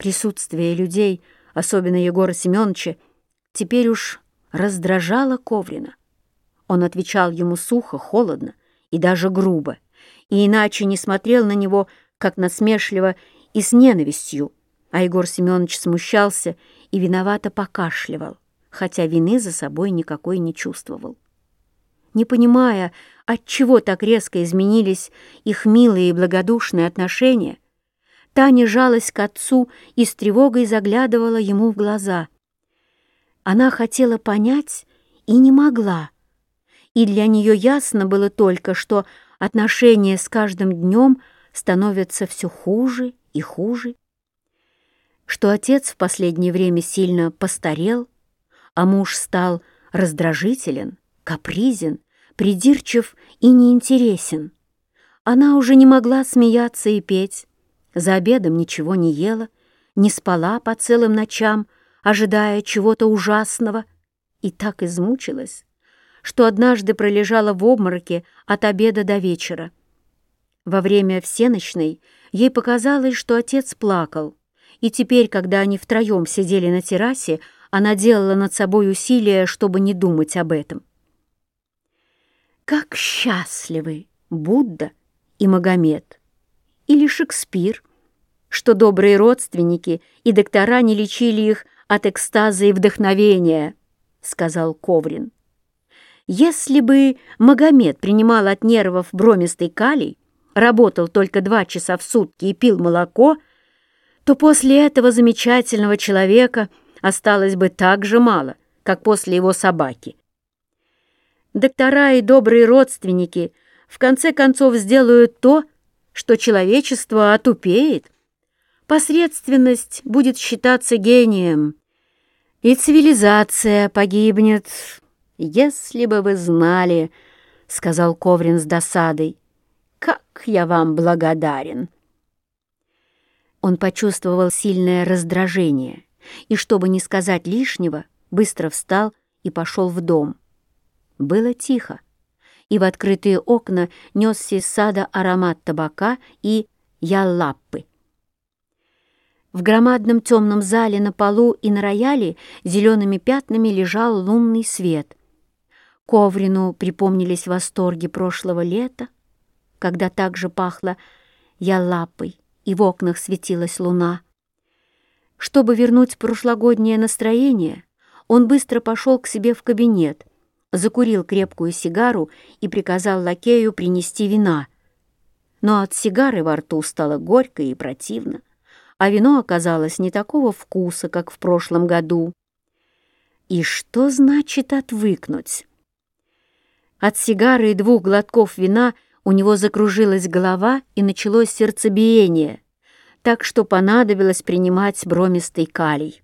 Присутствие людей, особенно Егора Семеновича, теперь уж раздражало Коврина. Он отвечал ему сухо, холодно и даже грубо, и иначе не смотрел на него, как насмешливо и с ненавистью, а Егор Семенович смущался и виновато покашливал, хотя вины за собой никакой не чувствовал. Не понимая, отчего так резко изменились их милые и благодушные отношения, Таня жалась к отцу и с тревогой заглядывала ему в глаза. Она хотела понять и не могла. И для нее ясно было только, что отношения с каждым днем становятся все хуже и хуже, что отец в последнее время сильно постарел, а муж стал раздражителен, капризен, придирчив и неинтересен. Она уже не могла смеяться и петь, за обедом ничего не ела, не спала по целым ночам, ожидая чего-то ужасного, и так измучилась, что однажды пролежала в обмороке от обеда до вечера. Во время всеночной ей показалось, что отец плакал, и теперь, когда они втроем сидели на террасе, она делала над собой усилия, чтобы не думать об этом. Как счастливы Будда и Магомед! или Шекспир, что добрые родственники и доктора не лечили их от экстаза и вдохновения, — сказал Коврин. Если бы Магомед принимал от нервов бромистый калий, работал только два часа в сутки и пил молоко, то после этого замечательного человека осталось бы так же мало, как после его собаки. Доктора и добрые родственники в конце концов сделают то, что человечество отупеет, посредственность будет считаться гением, и цивилизация погибнет. Если бы вы знали, — сказал Коврин с досадой, — как я вам благодарен. Он почувствовал сильное раздражение и, чтобы не сказать лишнего, быстро встал и пошел в дом. Было тихо и в открытые окна несся из сада аромат табака и ялаппы. В громадном темном зале на полу и на рояле зелеными пятнами лежал лунный свет. Коврину припомнились восторги прошлого лета, когда также пахло ялапой, и в окнах светилась луна. Чтобы вернуть прошлогоднее настроение, он быстро пошел к себе в кабинет, закурил крепкую сигару и приказал лакею принести вина. Но от сигары во рту стало горько и противно, а вино оказалось не такого вкуса, как в прошлом году. И что значит отвыкнуть? От сигары и двух глотков вина у него закружилась голова и началось сердцебиение, так что понадобилось принимать бромистый калий.